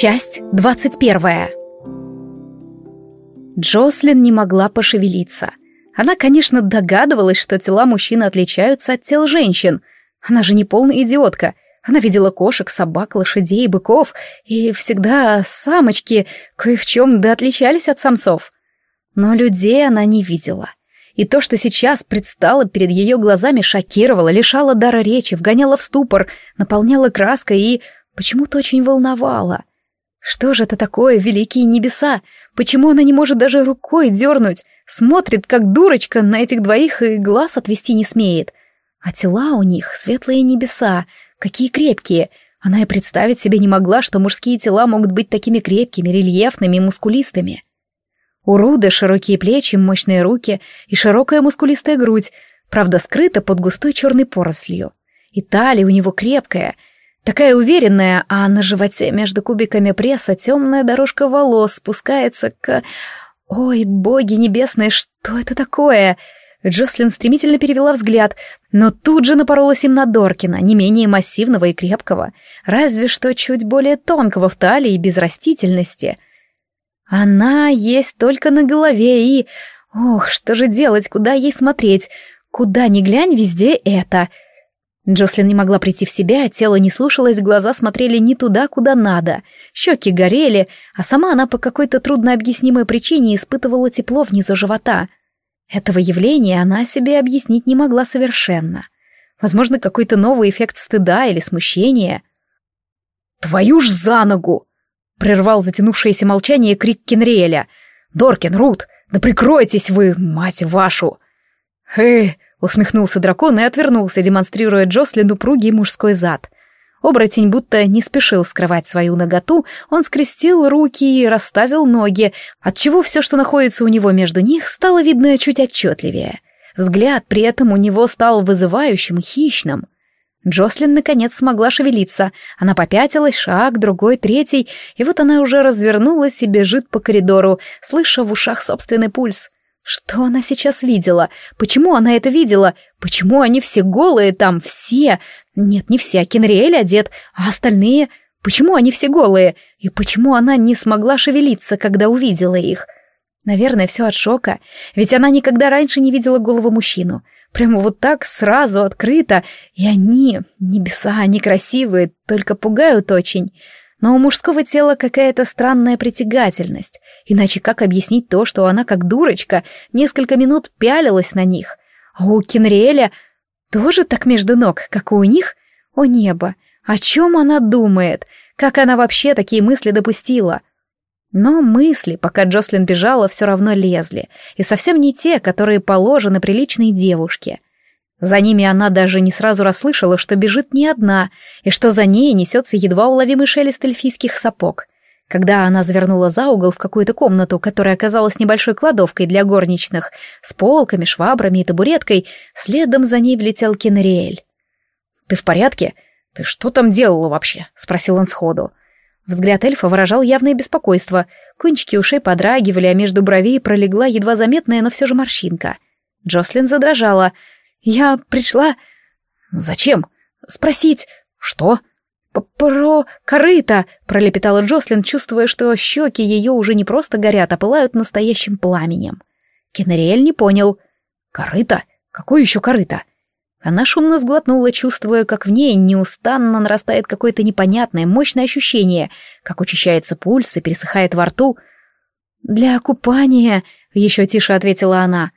Часть двадцать первая. Джослин не могла пошевелиться. Она, конечно, догадывалась, что тела мужчин отличаются от тел женщин. Она же не полная идиотка. Она видела кошек, собак, лошадей, быков, и всегда самочки кое в чем да отличались от самцов. Но людей она не видела. И то, что сейчас предстало перед ее глазами, шокировало, лишало дара речи, вгоняло в ступор, наполняло краской и почему-то очень волновало. Что же это такое, великие небеса? Почему она не может даже рукой дернуть? Смотрит, как дурочка, на этих двоих и глаз отвести не смеет. А тела у них светлые небеса, какие крепкие. Она и представить себе не могла, что мужские тела могут быть такими крепкими, рельефными и мускулистыми. У Руды широкие плечи, мощные руки и широкая мускулистая грудь, правда скрыта под густой черной порослью. И талия у него крепкая — Такая уверенная, а на животе между кубиками пресса темная дорожка волос спускается к... Ой, боги небесные, что это такое? Джослин стремительно перевела взгляд, но тут же напоролась им на Доркина, не менее массивного и крепкого, разве что чуть более тонкого в талии и без растительности. Она есть только на голове и... Ох, что же делать, куда ей смотреть? Куда ни глянь, везде это — Джослин не могла прийти в себя, тело не слушалось, глаза смотрели не туда, куда надо, щеки горели, а сама она по какой-то труднообъяснимой причине испытывала тепло внизу живота. Этого явления она себе объяснить не могла совершенно. Возможно, какой-то новый эффект стыда или смущения. «Твою ж за ногу!» — прервал затянувшееся молчание крик Кенриэля. «Доркин, Рут, да прикройтесь вы, мать вашу!» «Эй!» Усмехнулся дракон и отвернулся, демонстрируя Джослину упругий мужской зад. Оборотень будто не спешил скрывать свою наготу, он скрестил руки и расставил ноги, отчего все, что находится у него между них, стало видно чуть отчетливее. Взгляд при этом у него стал вызывающим, хищным. Джослин наконец смогла шевелиться. Она попятилась, шаг, другой, третий, и вот она уже развернулась и бежит по коридору, слыша в ушах собственный пульс. Что она сейчас видела? Почему она это видела? Почему они все голые там, все? Нет, не все, а Кенриэль одет, а остальные? Почему они все голые? И почему она не смогла шевелиться, когда увидела их? Наверное, все от шока, ведь она никогда раньше не видела голову мужчину. Прямо вот так, сразу, открыто. И они, небеса, они красивые, только пугают очень но у мужского тела какая-то странная притягательность. Иначе как объяснить то, что она, как дурочка, несколько минут пялилась на них? А у Кенриэля тоже так между ног, как и у них? О небо! О чем она думает? Как она вообще такие мысли допустила? Но мысли, пока Джослин бежала, все равно лезли, и совсем не те, которые положены приличной девушке — за ними она даже не сразу расслышала, что бежит не одна, и что за ней несется едва уловимый шелест эльфийских сапог. Когда она завернула за угол в какую-то комнату, которая оказалась небольшой кладовкой для горничных, с полками, швабрами и табуреткой, следом за ней влетел Кенриэль. «Ты в порядке? Ты что там делала вообще?» — спросил он сходу. Взгляд эльфа выражал явное беспокойство. Кончики ушей подрагивали, а между бровей пролегла едва заметная, но все же морщинка. Джослин задрожала — я пришла... Зачем? Спросить. Что? «Про корыто!» — пролепетала Джослин, чувствуя, что щеки ее уже не просто горят, а пылают настоящим пламенем. Кенриэль не понял. «Корыто? Какое еще корыто?» Она шумно сглотнула, чувствуя, как в ней неустанно нарастает какое-то непонятное, мощное ощущение, как учащается пульс и пересыхает во рту. «Для купания», — еще тише ответила она.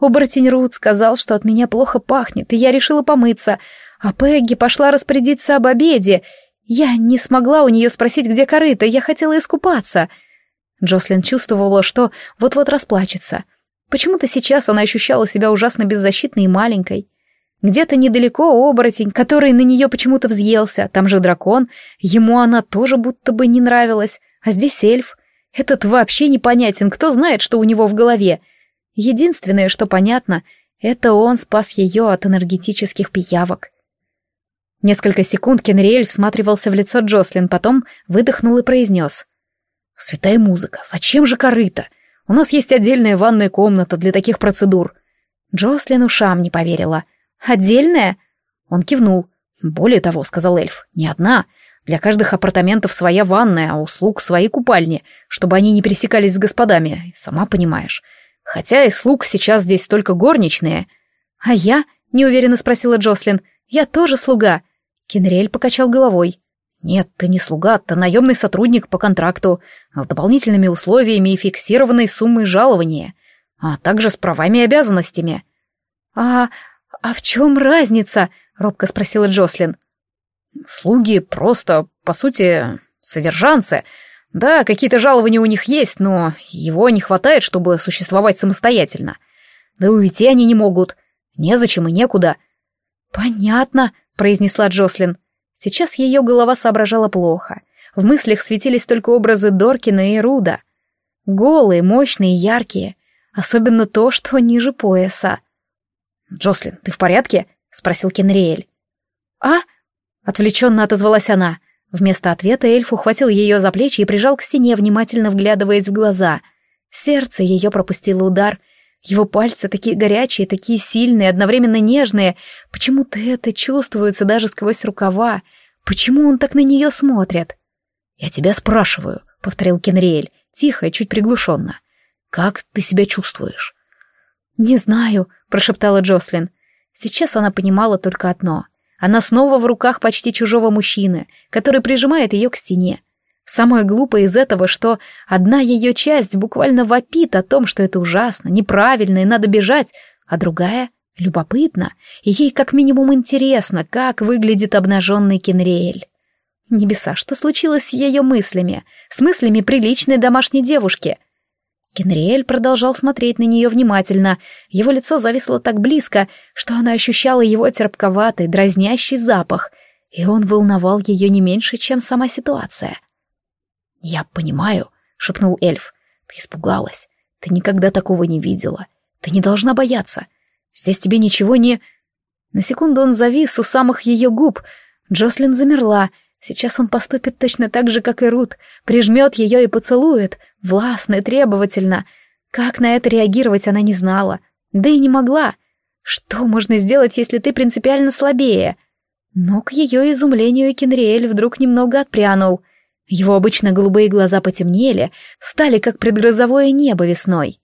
Оборотень Рут сказал, что от меня плохо пахнет, и я решила помыться, а Пегги пошла распорядиться об обеде. Я не смогла у нее спросить, где корыто, я хотела искупаться. Джослин чувствовала, что вот-вот расплачется. Почему-то сейчас она ощущала себя ужасно беззащитной и маленькой. Где-то недалеко оборотень, который на нее почему-то взъелся, там же дракон, ему она тоже будто бы не нравилась, а здесь эльф. Этот вообще непонятен, кто знает, что у него в голове — Единственное, что понятно, это он спас ее от энергетических пиявок. Несколько секунд Кенриэль всматривался в лицо Джослин, потом выдохнул и произнес. «Святая музыка, зачем же корыто? У нас есть отдельная ванная комната для таких процедур». Джослин ушам не поверила. «Отдельная?» Он кивнул. «Более того», — сказал эльф, — «не одна. Для каждых апартаментов своя ванная, а услуг свои купальни, чтобы они не пересекались с господами, сама понимаешь. Хотя и слуг сейчас здесь только горничные. А я? Неуверенно спросила Джослин. Я тоже слуга. Кенриэль покачал головой. Нет, ты не слуга, ты наемный сотрудник по контракту, с дополнительными условиями и фиксированной суммой жалования, а также с правами и обязанностями. А... а в чем разница? Робко спросила Джослин. Слуги просто, по сути, содержанцы. Да, какие-то жалования у них есть, но его не хватает, чтобы существовать самостоятельно. Да уйти они не могут. Незачем и некуда. Понятно, произнесла Джослин. Сейчас ее голова соображала плохо. В мыслях светились только образы Доркина и Руда. Голые, мощные, яркие. Особенно то, что ниже пояса. «Джослин, ты в порядке?» — спросил Кенриэль. «А?» Отвлеченно отозвалась она. Вместо ответа эльф ухватил ее за плечи и прижал к стене, внимательно вглядываясь в глаза. Сердце ее пропустило удар. Его пальцы такие горячие, такие сильные, одновременно нежные. Почему-то это чувствуется даже сквозь рукава. Почему он так на нее смотрит? «Я тебя спрашиваю», — повторил Кенриэль, тихо и чуть приглушенно. «Как ты себя чувствуешь?» «Не знаю», — прошептала Джослин. Сейчас она понимала только одно — она снова в руках почти чужого мужчины, который прижимает ее к стене. Самое глупое из этого, что одна ее часть буквально вопит о том, что это ужасно, неправильно и надо бежать, а другая — любопытна, и ей как минимум интересно, как выглядит обнаженный Кенриэль. Небеса, что случилось с ее мыслями, с мыслями приличной домашней девушки? Генриэль продолжал смотреть на нее внимательно. Его лицо зависло так близко, что она ощущала его терпковатый, дразнящий запах, и он волновал ее не меньше, чем сама ситуация. «Я понимаю», — шепнул эльф. «Ты испугалась. Ты никогда такого не видела. Ты не должна бояться. Здесь тебе ничего не...» На секунду он завис у самых ее губ. Джослин замерла — Сейчас он поступит точно так же, как и Рут, прижмет ее и поцелует, властно и требовательно. Как на это реагировать она не знала, да и не могла. Что можно сделать, если ты принципиально слабее? Но к ее изумлению Кенриэль вдруг немного отпрянул. Его обычно голубые глаза потемнели, стали как предгрозовое небо весной.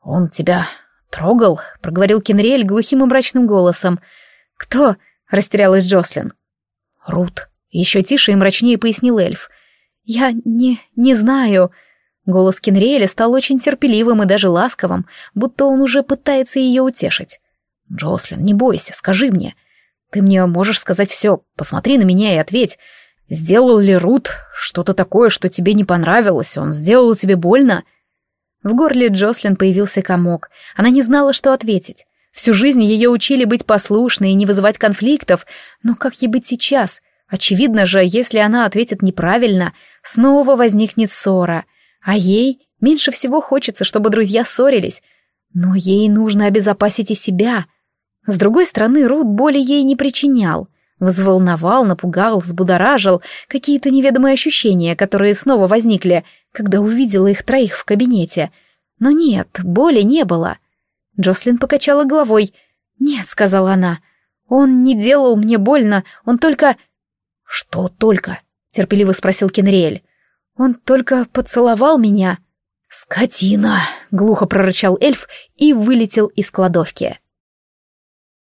«Он тебя трогал?» — проговорил Кенриэль глухим и мрачным голосом. «Кто?» — растерялась Джослин. «Рут», еще тише и мрачнее пояснил эльф. «Я не... не знаю...» Голос Кенриэля стал очень терпеливым и даже ласковым, будто он уже пытается ее утешить. «Джослин, не бойся, скажи мне. Ты мне можешь сказать все, посмотри на меня и ответь. Сделал ли Рут что-то такое, что тебе не понравилось? Он сделал тебе больно?» В горле Джослин появился комок. Она не знала, что ответить. Всю жизнь ее учили быть послушной и не вызывать конфликтов, но как ей быть сейчас? Очевидно же, если она ответит неправильно, снова возникнет ссора. А ей меньше всего хочется, чтобы друзья ссорились. Но ей нужно обезопасить и себя. С другой стороны, Рут боли ей не причинял. Взволновал, напугал, взбудоражил какие-то неведомые ощущения, которые снова возникли, когда увидела их троих в кабинете. Но нет, боли не было. Джослин покачала головой. «Нет», — сказала она, — «он не делал мне больно, он только...» «Что только?» — терпеливо спросил Кенриэль. «Он только поцеловал меня». «Скотина!» — глухо прорычал эльф и вылетел из кладовки.